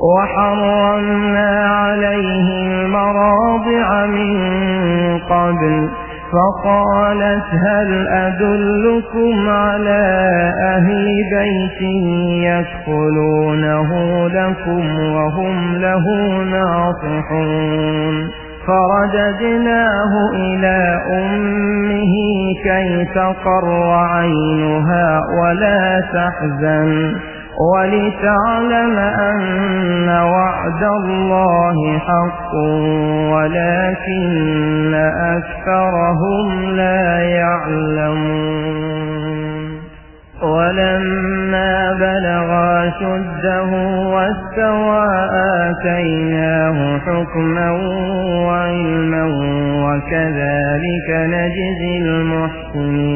وحرمنا عليه المراضع من قبل فقالت هل أدلكم على أهل بيت يكفلونه لكم وهم له ناصحون فرددناه إلى أمه كي تقر عينها ولا تحزن ولتعلم أن وعد الله حق ولكن أكثرهم لا يعلمون. ولما بلغ شده واستوى آتيناه حكما وعلما وكذلك نجزي المحسنين.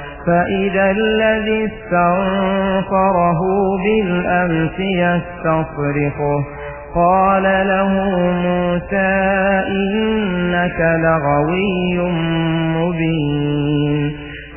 فإذا الذي استنصره بالأمس يستصرخه. قال له موسى إنك لغوي مبين.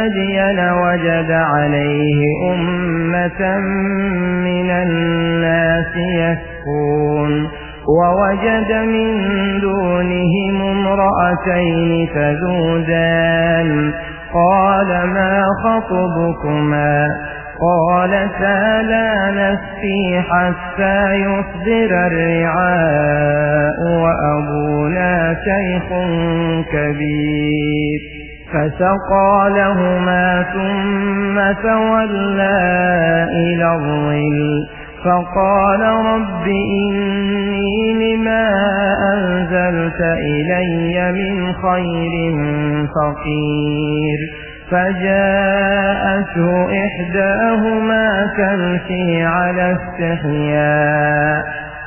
مدين وجد عليه أمة من الناس يسكون ووجد من دونهم امرأتين تذودان قال ما خطبكما قالتا لا نسقي حتى يصدر الرعاء وأبونا شيخ كبير فسقى لهما ثم تولى إلى الظل. فقال رب إني لما أنزلت إلي من خير فقير. فجاءته إحداهما تمشي على استحياء.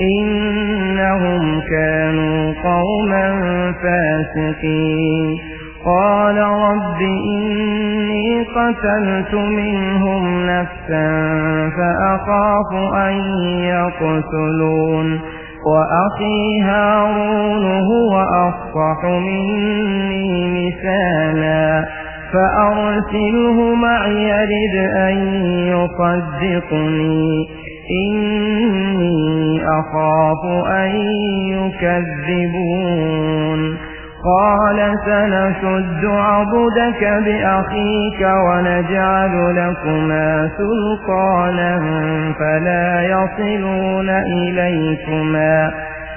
إنهم كانوا قوما فاسقين. قال رب إني قتلت منهم نفسا فأخاف أن يقتلون. وأخي هارون هو أفصح مني مثالا فأرسله معي يرد أن يصدقني. إني أخاف أن يكذبون. قال سنشد عبدك بأخيك ونجعل لكما سلطانا فلا يصلون إليكما.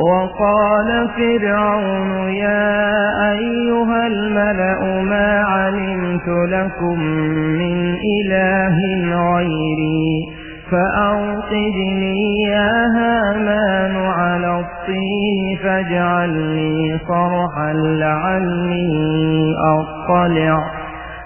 وقال فرعون يا أيها الملأ ما علمت لكم من إله غيري فأوقدني يا هامان على الطين فاجعلني صرحا لعلي أطلع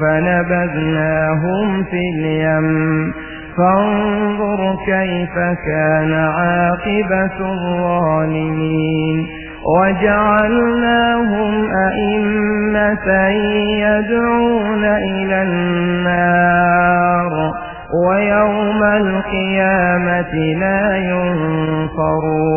فنبذناهم في اليم. فانظر كيف كان عاقبة الظالمين. وجعلناهم أئمة يدعون إلى النار. ويوم القيامة لا ينصرون.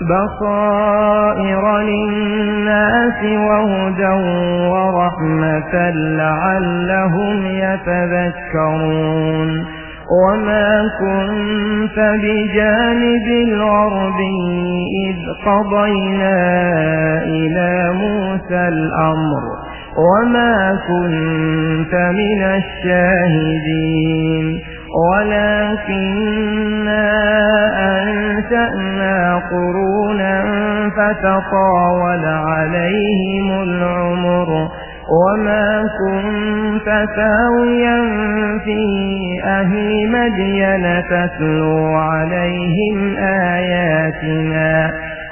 بصائر للناس وهدى ورحمة لعلهم يتذكرون. وما كنت بجانب الغربي إذ قضينا إلى موسى الأمر. وما كنت من الشاهدين. ولكننا أنشأنا قرونا فتطاول عليهم العمر وما كنت ساويا في أهل مدين تتلو عليهم آياتنا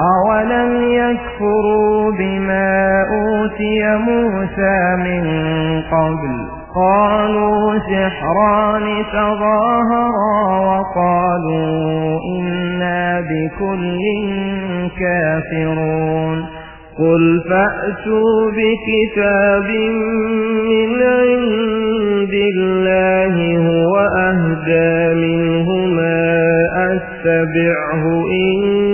أولم يكفروا بما أوتي موسى من قبل قالوا سحران تظاهرا وقالوا إنا بكل كافرون قل فأتوا بكتاب من عند الله هو أهدى منهما أتبعه إن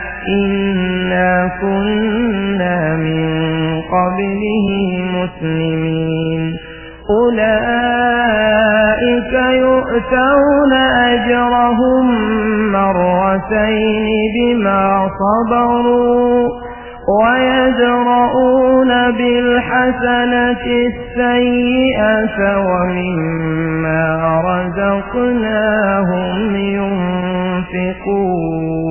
إنا كنا من قبله مسلمين أولئك يؤتون أجرهم مرتين بما صبروا ويدرؤون بالحسنة السيئة ومما رزقناهم ينفقون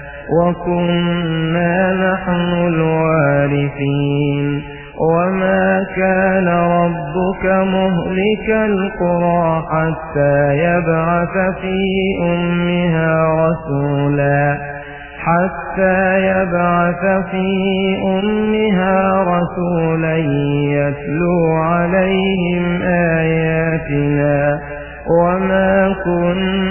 وكنا نحن الوارثين. وما كان ربك مهلك القرى حتى يبعث في أمها رسولا. حتى يبعث في أمها رسولا يتلو عليهم آياتنا. وما كنا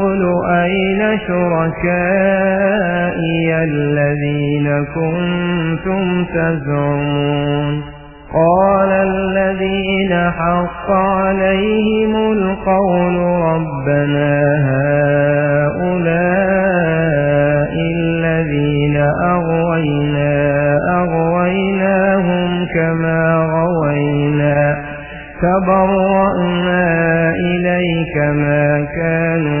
شركائي الذين كنتم تزعمون قال الذين حق عليهم القول ربنا هؤلاء الذين أغوينا أغويناهم كما غوينا تبرأنا إليك ما كانوا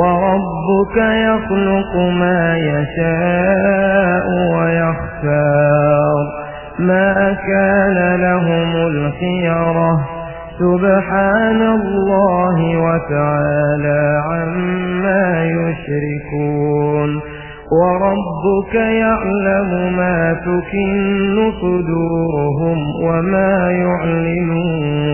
وربك يخلق ما يشاء ويختار ما كان لهم الخيرة. سبحان الله وتعالى عما يشركون. وربك يعلم ما تكن صدورهم وما يعلنون.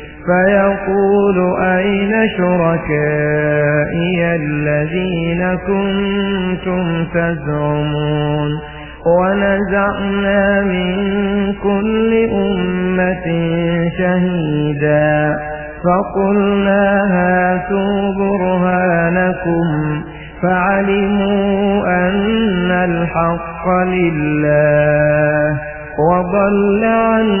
فيقول أين شركائي الذين كنتم تزعمون ونزعنا من كل أمة شهيدا فقلنا هاتوا برهانكم فعلموا أن الحق لله وضل عنهم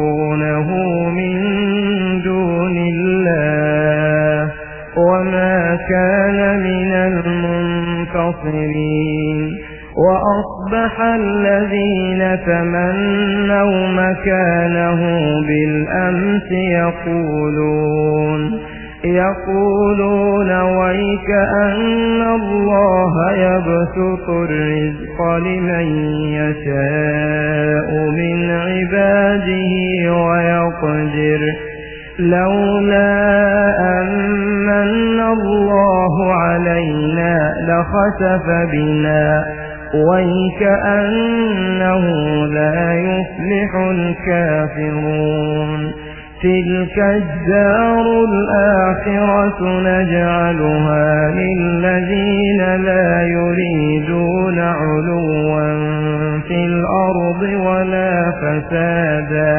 المنتصرين وأصبح الذين تمنوا مكانه بالأمس يقولون يقولون ويك أن الله يبسط الرزق لمن يشاء من عباده ويقدر. لولا أمن الله علينا لخسف بنا ويكأنه لا يفلح الكافرون. تلك الدار الآخرة نجعلها للذين لا يريدون علوا في الأرض ولا فسادا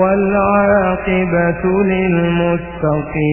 والعاقبة للمتقين.